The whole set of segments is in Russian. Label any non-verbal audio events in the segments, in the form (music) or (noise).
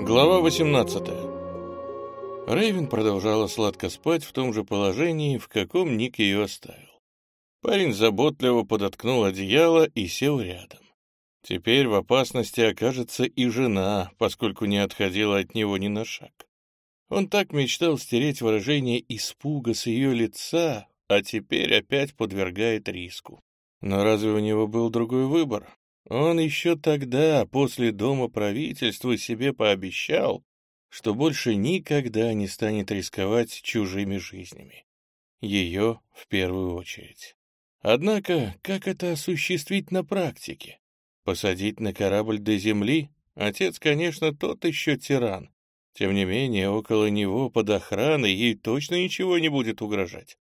Глава 18 Рейвен продолжала сладко спать в том же положении, в каком Ник ее оставил. Парень заботливо подоткнул одеяло и сел рядом. Теперь в опасности окажется и жена, поскольку не отходила от него ни на шаг. Он так мечтал стереть выражение испуга с ее лица, а теперь опять подвергает риску. Но разве у него был другой выбор? Он еще тогда, после Дома правительства, себе пообещал, что больше никогда не станет рисковать чужими жизнями. Ее в первую очередь. Однако, как это осуществить на практике? Посадить на корабль до земли? Отец, конечно, тот еще тиран. Тем не менее, около него под охраной ей точно ничего не будет угрожать.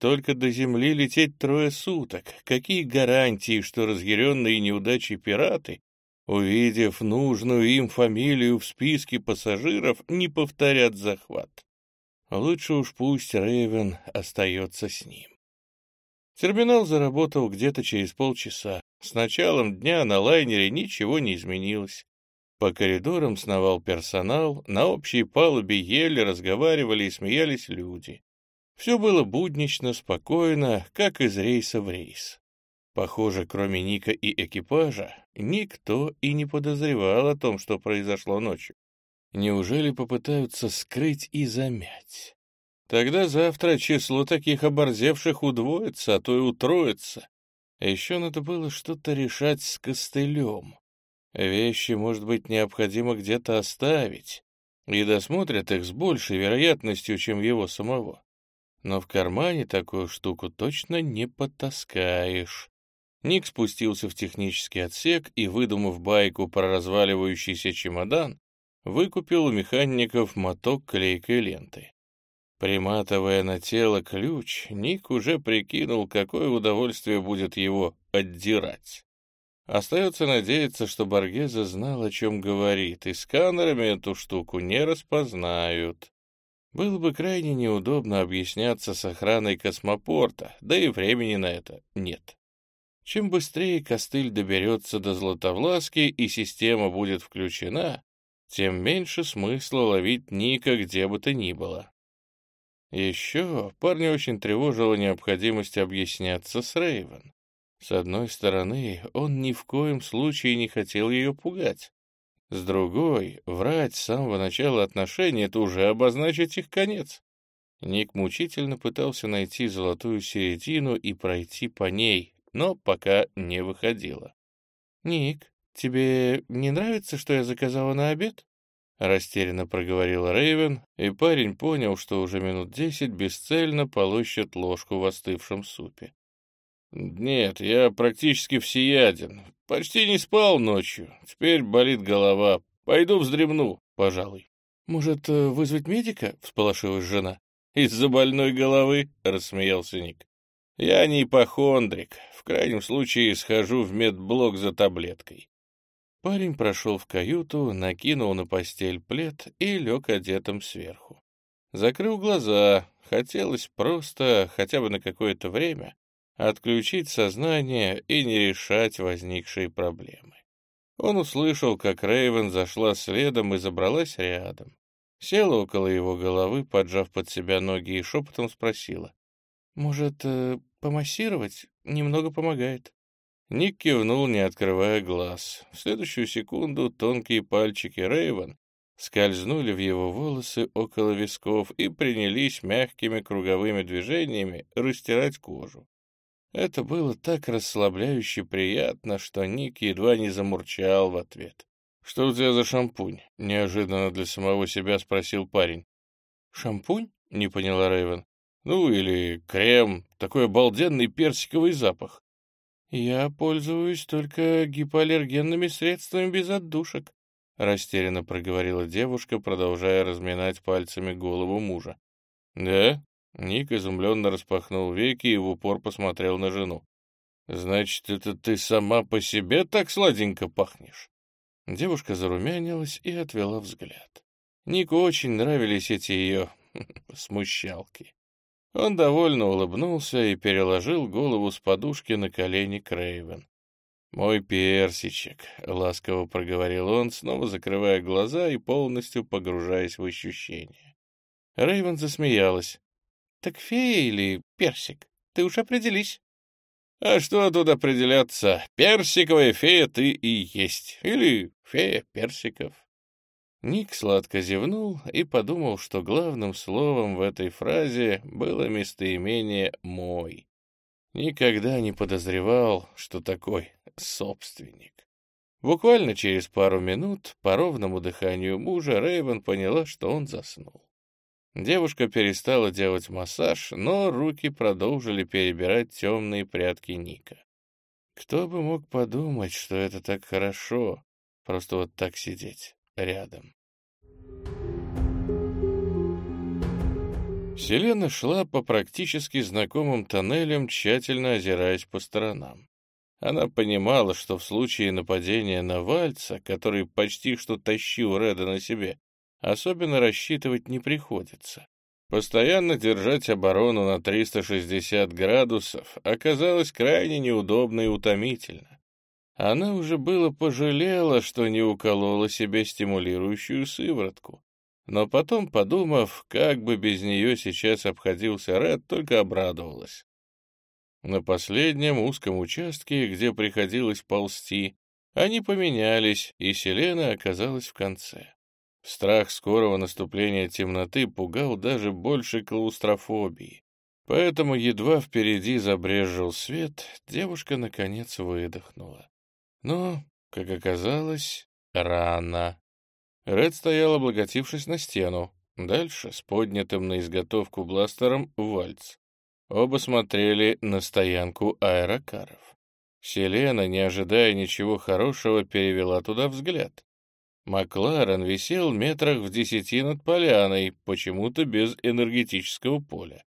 Только до земли лететь трое суток. Какие гарантии, что разъяренные неудачи пираты, увидев нужную им фамилию в списке пассажиров, не повторят захват? Лучше уж пусть Рейвен остается с ним. Терминал заработал где-то через полчаса. С началом дня на лайнере ничего не изменилось. По коридорам сновал персонал, на общей палубе еле разговаривали и смеялись люди. Все было буднично, спокойно, как из рейса в рейс. Похоже, кроме Ника и экипажа, никто и не подозревал о том, что произошло ночью. Неужели попытаются скрыть и замять? Тогда завтра число таких оборзевших удвоится, а то и утроится. Еще надо было что-то решать с костылем. Вещи, может быть, необходимо где-то оставить, и досмотрят их с большей вероятностью, чем его самого но в кармане такую штуку точно не потаскаешь. Ник спустился в технический отсек и, выдумав байку про разваливающийся чемодан, выкупил у механиков моток клейкой ленты. Приматывая на тело ключ, Ник уже прикинул, какое удовольствие будет его отдирать. Остается надеяться, что Баргеза знал, о чем говорит, и сканерами эту штуку не распознают. Было бы крайне неудобно объясняться с охраной космопорта, да и времени на это нет. Чем быстрее костыль доберется до Златовласки и система будет включена, тем меньше смысла ловить Ника где бы то ни было. Еще парня очень тревожила необходимость объясняться с Рейвен. С одной стороны, он ни в коем случае не хотел ее пугать. С другой, врать с самого начала отношений — это уже обозначить их конец. Ник мучительно пытался найти золотую середину и пройти по ней, но пока не выходило. «Ник, тебе не нравится, что я заказала на обед?» Растерянно проговорил Рейвен, и парень понял, что уже минут десять бесцельно полощет ложку в остывшем супе. «Нет, я практически всеяден. Почти не спал ночью. Теперь болит голова. Пойду вздремну, пожалуй». «Может, э, вызвать медика?» — всполошилась жена. «Из-за больной головы?» — рассмеялся Ник. «Я не ипохондрик. В крайнем случае схожу в медблок за таблеткой». Парень прошел в каюту, накинул на постель плед и лег одетым сверху. Закрыл глаза. Хотелось просто, хотя бы на какое-то время, отключить сознание и не решать возникшие проблемы. Он услышал, как Рейвен зашла следом и забралась рядом. Села около его головы, поджав под себя ноги, и шепотом спросила. «Может, э, помассировать? Немного помогает». Ник кивнул, не открывая глаз. В следующую секунду тонкие пальчики Рейвен скользнули в его волосы около висков и принялись мягкими круговыми движениями растирать кожу. Это было так расслабляюще приятно, что Ник едва не замурчал в ответ. «Что у тебя за шампунь?» — неожиданно для самого себя спросил парень. «Шампунь?» — не поняла Рэйвен. «Ну, или крем. Такой обалденный персиковый запах». «Я пользуюсь только гипоаллергенными средствами без отдушек», — растерянно проговорила девушка, продолжая разминать пальцами голову мужа. «Да? Ник изумленно распахнул веки и в упор посмотрел на жену. «Значит, это ты сама по себе так сладенько пахнешь?» Девушка зарумянилась и отвела взгляд. Нику очень нравились эти ее (laughs) смущалки. Он довольно улыбнулся и переложил голову с подушки на колени Крейвен. «Мой персичек», — ласково проговорил он, снова закрывая глаза и полностью погружаясь в ощущения. Рейвен засмеялась. «Так фея или персик? Ты уж определись». «А что тут определяться? Персиковая фея ты и есть. Или фея персиков». Ник сладко зевнул и подумал, что главным словом в этой фразе было местоимение «мой». Никогда не подозревал, что такой собственник. Буквально через пару минут по ровному дыханию мужа Рейвен поняла, что он заснул. Девушка перестала делать массаж, но руки продолжили перебирать темные прятки Ника. Кто бы мог подумать, что это так хорошо, просто вот так сидеть рядом. Селена шла по практически знакомым тоннелям, тщательно озираясь по сторонам. Она понимала, что в случае нападения на Вальца, который почти что тащил Реда на себе, особенно рассчитывать не приходится. Постоянно держать оборону на 360 градусов оказалось крайне неудобно и утомительно. Она уже было пожалела, что не уколола себе стимулирующую сыворотку. Но потом, подумав, как бы без нее сейчас обходился Ред, только обрадовалась. На последнем узком участке, где приходилось ползти, они поменялись, и Селена оказалась в конце. Страх скорого наступления темноты пугал даже больше клаустрофобии. Поэтому едва впереди забрежил свет, девушка наконец выдохнула. Но, как оказалось, рано. Ред стоял, облокотившись на стену. Дальше, с поднятым на изготовку бластером, вальц. Оба смотрели на стоянку аэрокаров. Селена, не ожидая ничего хорошего, перевела туда взгляд. Макларен висел метрах в десяти над поляной, почему-то без энергетического поля.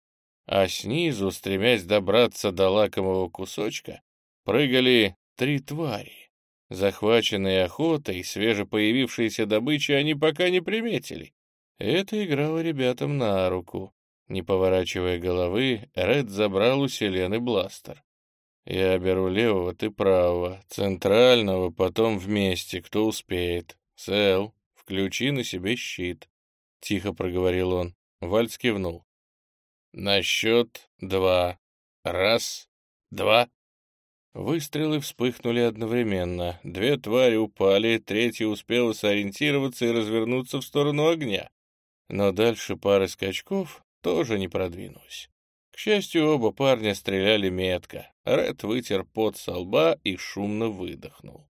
А снизу, стремясь добраться до лакомого кусочка, прыгали три твари. Захваченные охотой, свежепоявившиеся добычи они пока не приметили. Это играло ребятам на руку. Не поворачивая головы, Ред забрал у Селены бластер. «Я беру левого, ты правого, центрального, потом вместе, кто успеет. Сэл, включи на себе щит», — тихо проговорил он. Вальц кивнул. «На счет два. Раз, два». Выстрелы вспыхнули одновременно. Две твари упали, третья успела сориентироваться и развернуться в сторону огня. Но дальше пары скачков тоже не продвинулась. К счастью, оба парня стреляли метко. Ред вытер пот со лба и шумно выдохнул.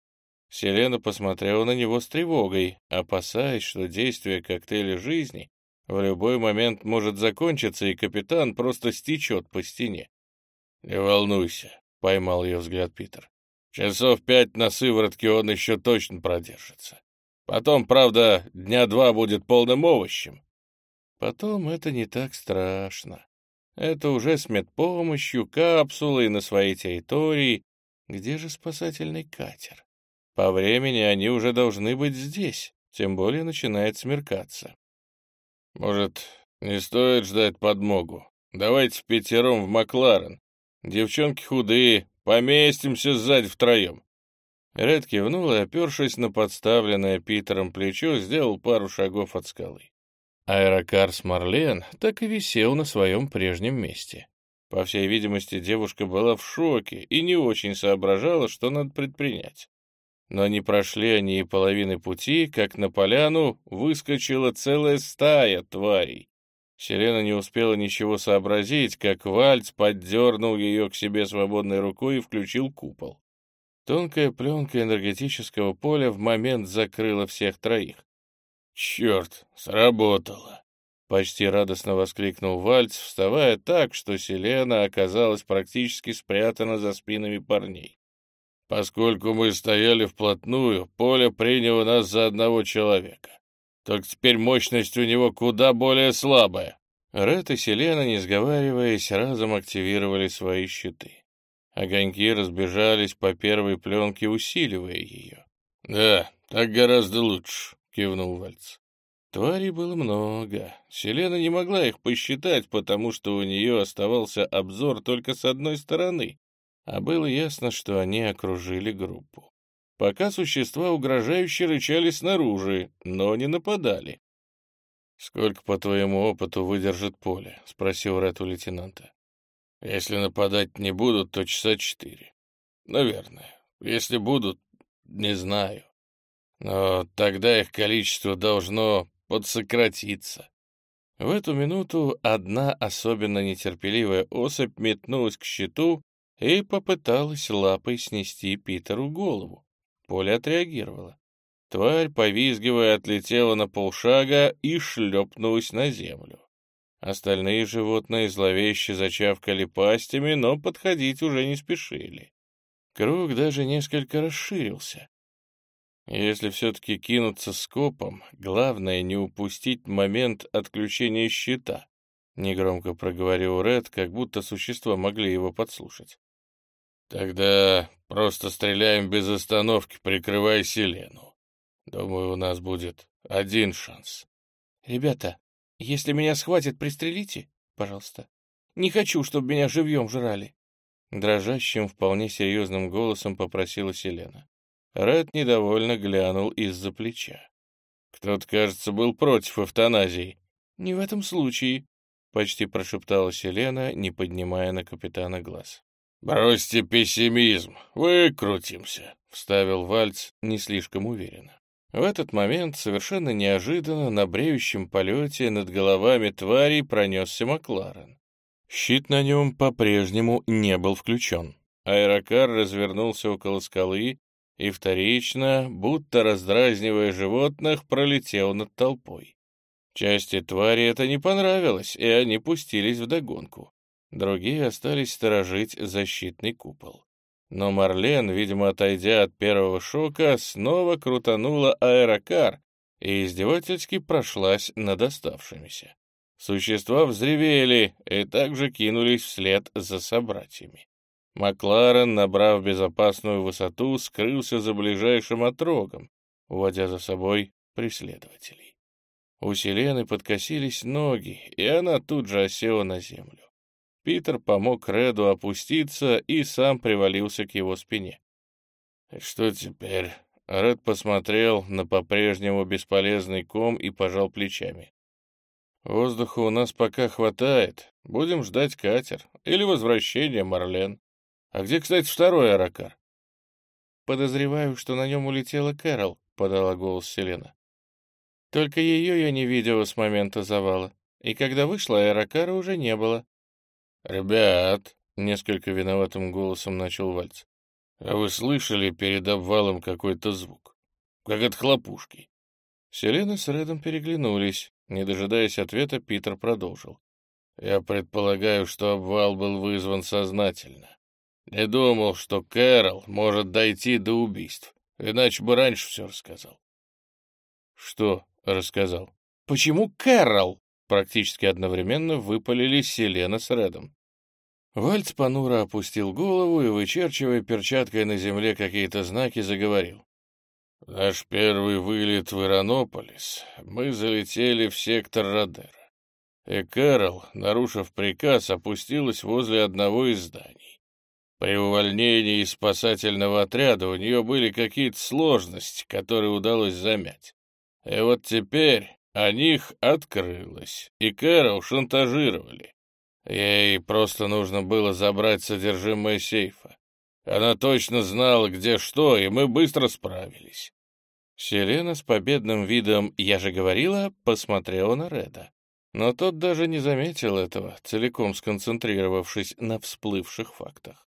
Селена посмотрела на него с тревогой, опасаясь, что действие коктейля жизни в любой момент может закончиться, и капитан просто стечет по стене. «Не волнуйся», — поймал ее взгляд Питер. «Часов пять на сыворотке он еще точно продержится. Потом, правда, дня два будет полным овощем, Потом это не так страшно. Это уже с медпомощью, капсулой на своей территории. Где же спасательный катер? По времени они уже должны быть здесь, тем более начинает смеркаться. Может, не стоит ждать подмогу? Давайте пятером в Макларен. Девчонки худые, поместимся сзади втроем. Ред кивнул и, опершись на подставленное Питером плечо, сделал пару шагов от скалы. Аэрокар Смарлен так и висел на своем прежнем месте. По всей видимости, девушка была в шоке и не очень соображала, что надо предпринять. Но не прошли они и половины пути, как на поляну выскочила целая стая тварей. Селена не успела ничего сообразить, как Вальц поддернул ее к себе свободной рукой и включил купол. Тонкая пленка энергетического поля в момент закрыла всех троих. «Черт, сработало!» — почти радостно воскликнул Вальц, вставая так, что Селена оказалась практически спрятана за спинами парней. «Поскольку мы стояли вплотную, поле приняло нас за одного человека. Только теперь мощность у него куда более слабая». Ред и Селена, не сговариваясь, разом активировали свои щиты. Огоньки разбежались по первой пленке, усиливая ее. «Да, так гораздо лучше», — кивнул Вальц. Тварей было много. Селена не могла их посчитать, потому что у нее оставался обзор только с одной стороны. А было ясно, что они окружили группу. Пока существа угрожающе рычали снаружи, но не нападали. «Сколько, по твоему опыту, выдержит поле?» — спросил Ред у лейтенанта. «Если нападать не будут, то часа четыре. Наверное. Если будут, не знаю. Но тогда их количество должно подсократиться». В эту минуту одна особенно нетерпеливая особь метнулась к щиту и попыталась лапой снести Питеру голову. Поле отреагировало. Тварь, повизгивая, отлетела на полшага и шлепнулась на землю. Остальные животные зловеще зачавкали пастями, но подходить уже не спешили. Круг даже несколько расширился. Если все-таки кинуться скопом, главное не упустить момент отключения щита, — негромко проговорил Ред, как будто существа могли его подслушать. Тогда просто стреляем без остановки, прикрывая Селену. Думаю, у нас будет один шанс. Ребята, если меня схватят, пристрелите, пожалуйста. Не хочу, чтобы меня живьем жрали. Дрожащим, вполне серьезным голосом попросила Селена. Ред недовольно глянул из-за плеча. Кто-то, кажется, был против эвтаназии. Не в этом случае, почти прошептала Селена, не поднимая на капитана глаз. «Бросьте пессимизм, выкрутимся», — вставил Вальц не слишком уверенно. В этот момент, совершенно неожиданно, на бреющем полете над головами тварей пронесся Макларен. Щит на нем по-прежнему не был включен. Аэрокар развернулся около скалы и вторично, будто раздразнивая животных, пролетел над толпой. Части твари это не понравилось, и они пустились в догонку. Другие остались сторожить защитный купол. Но Марлен, видимо, отойдя от первого шока, снова крутанула аэрокар и издевательски прошлась над оставшимися. Существа взревели и также кинулись вслед за собратьями. Макларен, набрав безопасную высоту, скрылся за ближайшим отрогом, уводя за собой преследователей. У Селены подкосились ноги, и она тут же осела на землю. Питер помог Реду опуститься и сам привалился к его спине. «Что теперь?» Ред посмотрел на по-прежнему бесполезный ком и пожал плечами. «Воздуха у нас пока хватает. Будем ждать катер. Или возвращение Марлен. А где, кстати, второй аракар?» «Подозреваю, что на нем улетела Кэрол», — подала голос Селена. «Только ее я не видела с момента завала, и когда вышла, аэрокара уже не было. «Ребят!» — несколько виноватым голосом начал Вальц. «А вы слышали перед обвалом какой-то звук? Как от хлопушки?» Селена с Редом переглянулись. Не дожидаясь ответа, Питер продолжил. «Я предполагаю, что обвал был вызван сознательно. Не думал, что Кэрол может дойти до убийств, иначе бы раньше все рассказал». «Что рассказал?» «Почему Кэрол?» Практически одновременно выпалили Селена с Редом. Вальц понуро опустил голову и, вычерчивая перчаткой на земле какие-то знаки, заговорил. «Наш первый вылет в Иронополис мы залетели в сектор Родера. И Кэрол, нарушив приказ, опустилась возле одного из зданий. При увольнении из спасательного отряда у нее были какие-то сложности, которые удалось замять. И вот теперь о них открылось, и Кэрол шантажировали. Ей просто нужно было забрать содержимое сейфа. Она точно знала, где что, и мы быстро справились. Селена с победным видом «я же говорила» посмотрела на Реда. Но тот даже не заметил этого, целиком сконцентрировавшись на всплывших фактах.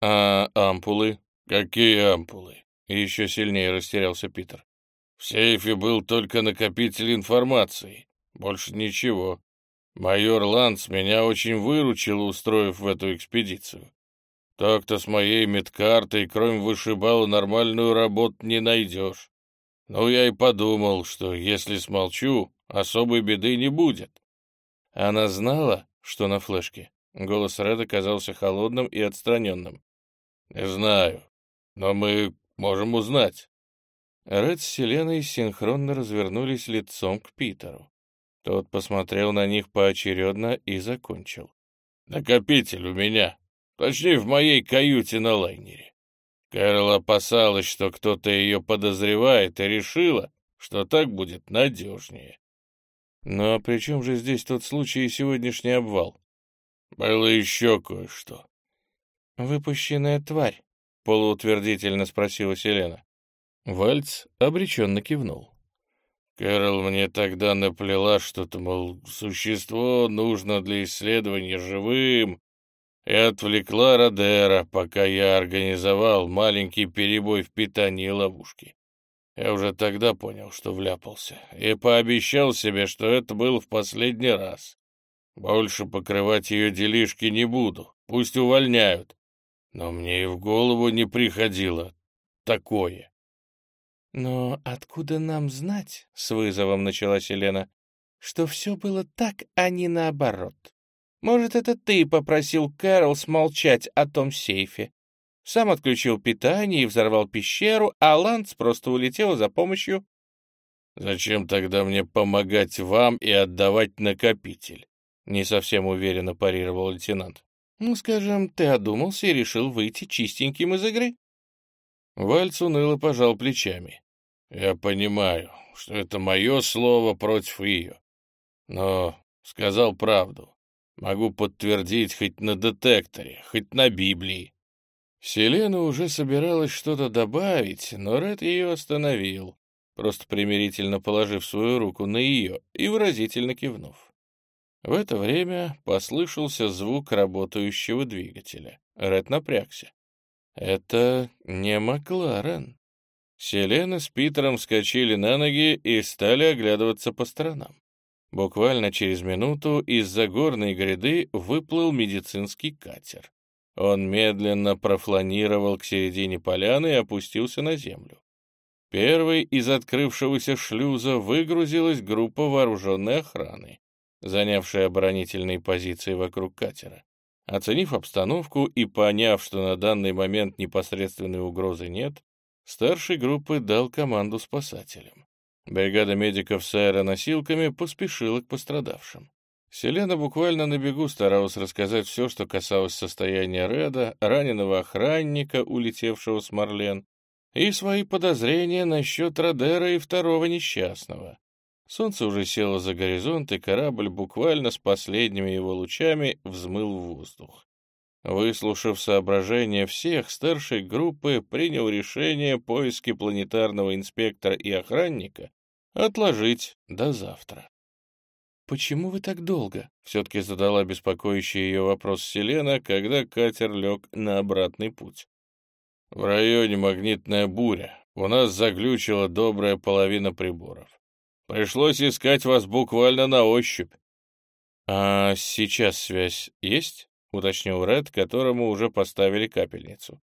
«А ампулы?» «Какие ампулы?» Еще сильнее растерялся Питер. В сейфе был только накопитель информации, больше ничего. Майор Ланс меня очень выручил, устроив в эту экспедицию. Так-то с моей медкартой, кроме вышибала, нормальную работу не найдешь. Но я и подумал, что если смолчу, особой беды не будет. Она знала, что на флешке? Голос Реда казался холодным и отстраненным. «Не знаю, но мы можем узнать». Ред с Селеной синхронно развернулись лицом к Питеру. Тот посмотрел на них поочередно и закончил. «Накопитель у меня. Точнее, в моей каюте на лайнере. Кэрол опасалась, что кто-то ее подозревает, и решила, что так будет надежнее. Ну а при чем же здесь тот случай и сегодняшний обвал? Было еще кое-что. Выпущенная тварь, полуутвердительно спросила Селена. Вальц обреченно кивнул. Кэрол мне тогда наплела что-то, мол, существо нужно для исследования живым, и отвлекла Родера, пока я организовал маленький перебой в питании ловушки. Я уже тогда понял, что вляпался, и пообещал себе, что это был в последний раз. Больше покрывать ее делишки не буду, пусть увольняют. Но мне и в голову не приходило такое. «Но откуда нам знать, — с вызовом начала Селена, — что все было так, а не наоборот? Может, это ты попросил Кэрол смолчать о том сейфе? Сам отключил питание и взорвал пещеру, а Ланс просто улетел за помощью. «Зачем тогда мне помогать вам и отдавать накопитель?» Не совсем уверенно парировал лейтенант. «Ну, скажем, ты одумался и решил выйти чистеньким из игры?» Вальц уныло пожал плечами. «Я понимаю, что это мое слово против ее. Но сказал правду. Могу подтвердить хоть на детекторе, хоть на Библии. Селена уже собиралась что-то добавить, но Ред ее остановил, просто примирительно положив свою руку на ее и выразительно кивнув. В это время послышался звук работающего двигателя. Ред напрягся. Это не Макларен. Селена с Питером вскочили на ноги и стали оглядываться по сторонам. Буквально через минуту из-за горной гряды выплыл медицинский катер. Он медленно профланировал к середине поляны и опустился на землю. Первой из открывшегося шлюза выгрузилась группа вооруженной охраны, занявшая оборонительные позиции вокруг катера. Оценив обстановку и поняв, что на данный момент непосредственной угрозы нет, старший группы дал команду спасателям. Бригада медиков с аэроносилками поспешила к пострадавшим. Селена буквально на бегу старалась рассказать все, что касалось состояния Реда, раненого охранника, улетевшего с Марлен, и свои подозрения насчет Родера и второго несчастного. Солнце уже село за горизонт, и корабль буквально с последними его лучами взмыл в воздух. Выслушав соображения всех, старшей группы принял решение поиски планетарного инспектора и охранника отложить до завтра. «Почему вы так долго?» — все-таки задала беспокоящий ее вопрос Селена, когда катер лег на обратный путь. «В районе магнитная буря. У нас заглючила добрая половина приборов. Пришлось искать вас буквально на ощупь». «А сейчас связь есть?» — уточнил Ред, которому уже поставили капельницу.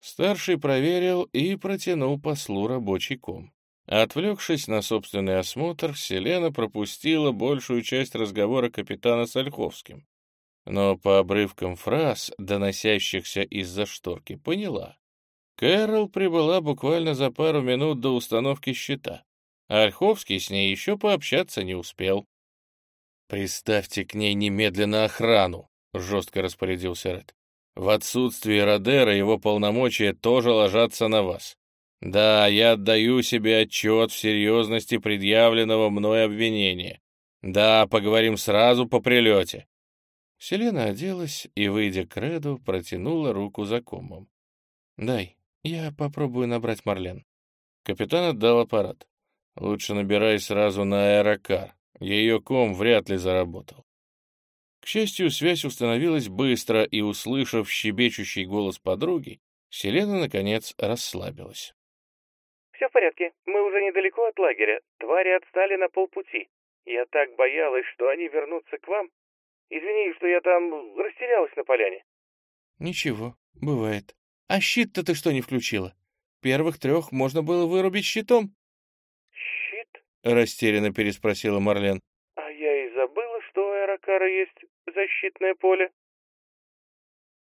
Старший проверил и протянул послу рабочий ком. Отвлекшись на собственный осмотр, Селена пропустила большую часть разговора капитана с Ольховским. Но по обрывкам фраз, доносящихся из-за шторки, поняла. Кэрол прибыла буквально за пару минут до установки щита, а Ольховский с ней еще пообщаться не успел. «Приставьте к ней немедленно охрану», — жестко распорядился Ред. «В отсутствие Родера его полномочия тоже ложатся на вас. Да, я отдаю себе отчет в серьезности предъявленного мной обвинения. Да, поговорим сразу по прилете. Селена оделась и, выйдя к Реду, протянула руку за комом. «Дай, я попробую набрать Марлен». Капитан отдал аппарат. «Лучше набирай сразу на аэрокар. Ее ком вряд ли заработал». К счастью, связь установилась быстро, и, услышав щебечущий голос подруги, Селена, наконец, расслабилась. «Все в порядке. Мы уже недалеко от лагеря. Твари отстали на полпути. Я так боялась, что они вернутся к вам. Извини, что я там растерялась на поляне». «Ничего, бывает. А щит-то ты что не включила? Первых трех можно было вырубить щитом». Растерянно переспросила Марлен. «А я и забыла, что у Аэрокара есть защитное поле».